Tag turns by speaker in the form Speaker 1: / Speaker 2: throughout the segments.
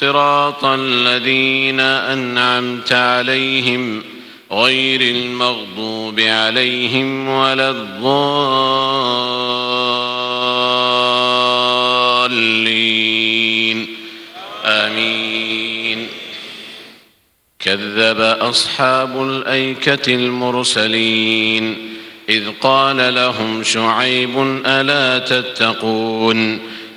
Speaker 1: صراط الذين أنعمت عليهم غير المغضوب عليهم ولا الضالين. آمين. كذب أصحاب الأيكة المرسلين. إذ قال لهم شعيب ألا تتقون؟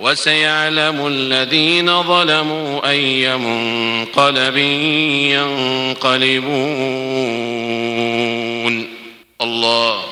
Speaker 1: وسيعلم الذين ظلموا أي منقلب ينقلبون. الله.